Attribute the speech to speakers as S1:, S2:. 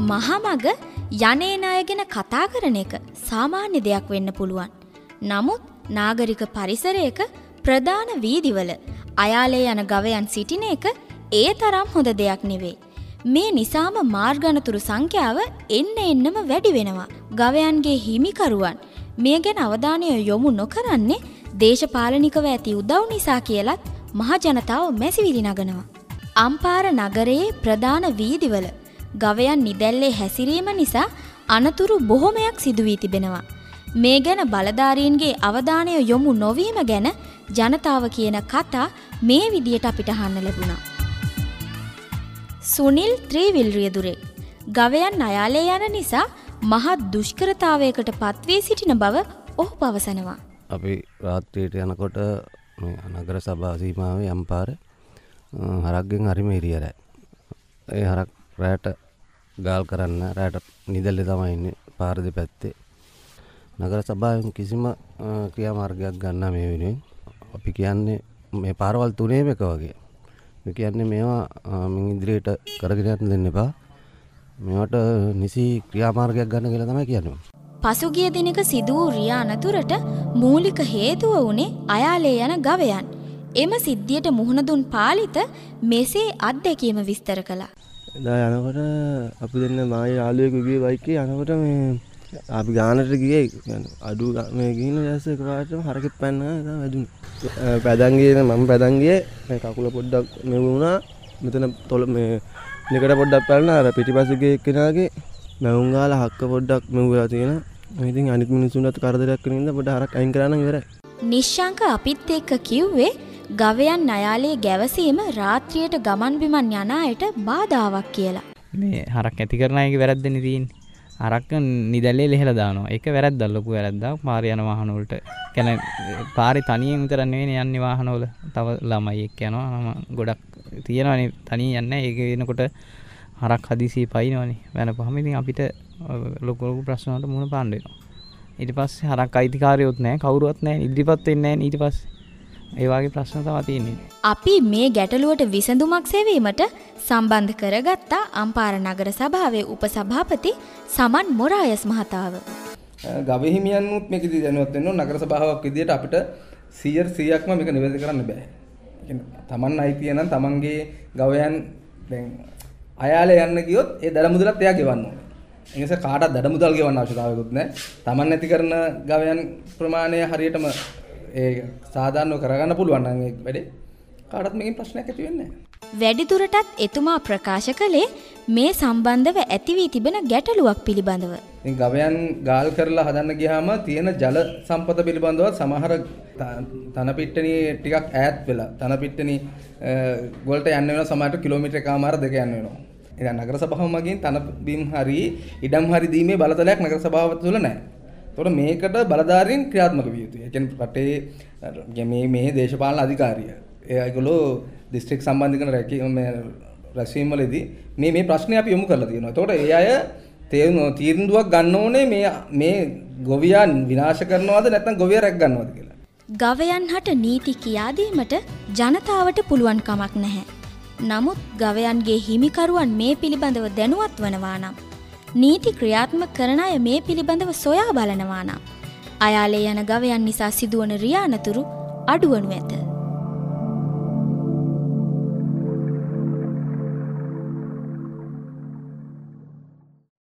S1: මහමග යනේන අය ගැන කතා කරන එක සාමාන්‍ය දෙයක් වෙන්න පුළුවන්. නමුත් නාගරික පරිසරයක ප්‍රධාන වීදිවල අයාලේ යන ගවයන් සිටින එක ඒ තරම් හොඳ දෙයක් නෙවෙයි. මේ නිසාම මාර්ගනතුරු සංඛ්‍යාව එන්න එන්නම වැඩි වෙනවා. ගවයන්ගේ හිමිකරුවන් මේ ගැන අවධානය යොමු නොකරන්නේ දේශපාලනිකව ඇති උදව් නිසා කියලත් මහජනතාව මැසිවිලි නගනවා. අම්පාර නගරයේ ප්‍රධාන වීදිවල ගවයන් නිදැල්ලේ හැසිරීම නිසා අනතුරු බොහොමයක් සිදුවී තිබෙනවා. මේ ගැන බලධාරීන්ගේ අවධානය යොමු නොවීම ගැන ජනතාව කියන කතා මේ විදියට අපිට අහන්න ලැබුණා. සුනිල් ත්‍රීවිල්රියදුරේ ගවයන් අයාලේ යන නිසා මහත් දුෂ්කරතාවයකට පත්වී සිටින බව ඔහු පවසනවා.
S2: අපි රාත්‍රයට යනකොට නගර සභා සීමාවේ යම්පාර හරක්ගෙන් හරිම හිරියරෑ. ඒ හරක් රෑට ගාල් කරන්න රෑට නිදල්ලෙ තමයින්න පාරදි පැත්තේ. නගර සභාවෙන් කිසිම ක්‍රියාමාර්ගයක් ගන්න මේ වෙනුවෙන් අපි කියන්නේ මේ පාරවල් තුනේම එක වගේ. කියන්නේ මේවා මින් ඉදිරියට කරගෙන යන්න දෙන්න එපා. මේවට නිසි ක්‍රියාමාර්ගයක් ගන්න කියලා තමයි කියන්නේ.
S1: පසුගිය දිනක සිදු වූ රියා අනතුරට මූලික හේතුව වුණේ අයාලේ යන ගවයන්. එම සිද්ධියට මුහුණ දුන් පාලිත මෙසේ අත්දැකීම විස්තර කළා.
S3: එදා යනකොට අපි දෙන්න මායි යාළුවෙකු ගියේ බයිකේ යනකොට මේ අපි ගානට ගියේ අඩු මේ ගිහින් දැස්ස එකපාරටම හරකෙක් පැන්න එදා වැදුනේ. පැදන් ගියේ මම පැදන් ගියේ මේ කකුල පොඩ්ඩක් මෙව වුණා. මෙතන තොල මේ නිකට පොඩ්ඩක් පැනලා අර පිටිපස්සේ ගියේ එක්කෙනාගේ මැවුම් ගාලා හක්ක පොඩ්ඩක් මෙව වෙලා තියෙනවා. ඉතින් අනිත් මිනිස්සුන්ට කරදරයක් වෙන ඉඳ පොඩ්ඩ හරක් අයින් කරන්න ඉවරයි.
S1: නිශ්ශංක අපිත් එක්ක කිව්වේ ගවයන් අයාලේ ගැවසීම රාත්‍රියට ගමන් බිමන් යන අයට බාධාවක් කියලා.
S4: මේ හරක් ඇති කරන අයගේ වැරද්දනේ තියෙන්නේ. හරක්ක නිදැල්ලේ ලෙහෙලා දානවා. ඒක වැරද්දක් ලොකු වැරද්දක්. පාර යන වාහන වලට කියන්නේ පාරේ තනියෙන් විතර නෙවෙයි යන්නේ වාහනවල. තව ළමයි එක්ක යනවා. ගොඩක් තියෙනවානේ තනියෙන් යන්නේ. ඒක වෙනකොට හරක් හදිසියෙ පයින්නවනේ. වෙනපහම ඉතින් අපිට ලොකු ලොකු ප්‍රශ්න වලට මුහුණ පාන්න වෙනවා. ඊට පස්සේ හරක් අයිතිකාරයොත් නැහැ, කවුරුවත් නැහැ, ඉදිරිපත් වෙන්නේ නැහැ ඊට පස්සේ. ඒ වගේ ප්‍රශ්න තමයි තියෙන්නේ.
S1: අපි මේ ගැටලුවට විසඳුමක් සෙවීමට සම්බන්ධ කරගත්තා අම්පාර නගර සභාවේ උපසභාපති සමන් මොරායස් මහතාව.
S5: ගවහිමියන්නුත් මේකෙදි දැනුවත් වෙන්න නගර සභාවක් විදිහට අපිට 100 100ක්ම මේක නිවැරදි කරන්න බෑ. තමන් අයිතිය නම් තමන්ගේ ගවයන් දැන් අයාලේ යන්න ගියොත් ඒ දඩ මුදලත් එයා ගෙවන්න ඕනේ. ඒ නිසා කාටවත් දඩ මුදල් ගෙවන්න අවශ්‍යතාවයකුත් නැහැ. තමන් නැති කරන ගවයන් ප්‍රමාණය හරියටම ඒ සාධාරණව කරගන්න පුළුවන් නම් ඒ වැඩේ කාටවත් මේකෙන් ප්‍රශ්නයක් ඇති වෙන්නේ නැහැ.
S1: වැඩිදුරටත් එතුමා ප්‍රකාශ කළේ මේ සම්බන්ධව ඇති වී තිබෙන ගැටලුවක් පිළිබඳව.
S5: ඉතින් ගවයන් ගාල් කරලා හදන්න ගියාම තියෙන ජල සම්පත පිළිබඳව සමහර තනපිට්ටනිය ටිකක් ඈත් වෙලා තනපිට්ටනි වලට යන්න වෙනවා සමහරට කිලෝමීටර් එකමාර දෙක යන්න වෙනවා. ඉතින් නගර සභාව මගින් තන බිම් හරි ඉඩම් හරි දීමේ බලතලයක් නගර සභාව තුළ නැහැ. ඒතකොට මේකට බලධාරීන් ක්‍රියාත්මක විය යුතුයි. ඒ කියන්නේ රටේ මේ මේ දේශපාලන අධිකාරිය. ඒගොල්ලෝ දිස්ත්‍රික් සම්බන්ධ කරන රැස්වීම් වලදී මේ මේ ප්‍රශ්නේ අපි යොමු කරලා තියෙනවා. ඒතකොට ඒ අය තීරණයක් ගන්න ඕනේ මේ මේ ගොවියා විනාශ කරනවද නැත්නම් ගොවියා රැක් ගන්නවද කියලා.
S1: ගවයන් හට නීති කියා දීමට ජනතාවට පුළුවන් කමක් නැහැ. නමුත් ගවයන්ගේ හිමිකරුවන් මේ පිළිබඳව දැනුවත් වනවා නම් නීති ක්‍රියාත්මක කරන අය මේ පිළිබඳව සොයා බලනවා නම් අයාලේ යන ගවයන් නිසා සිදුවන රියානතුරු අඩුවනු ඇත.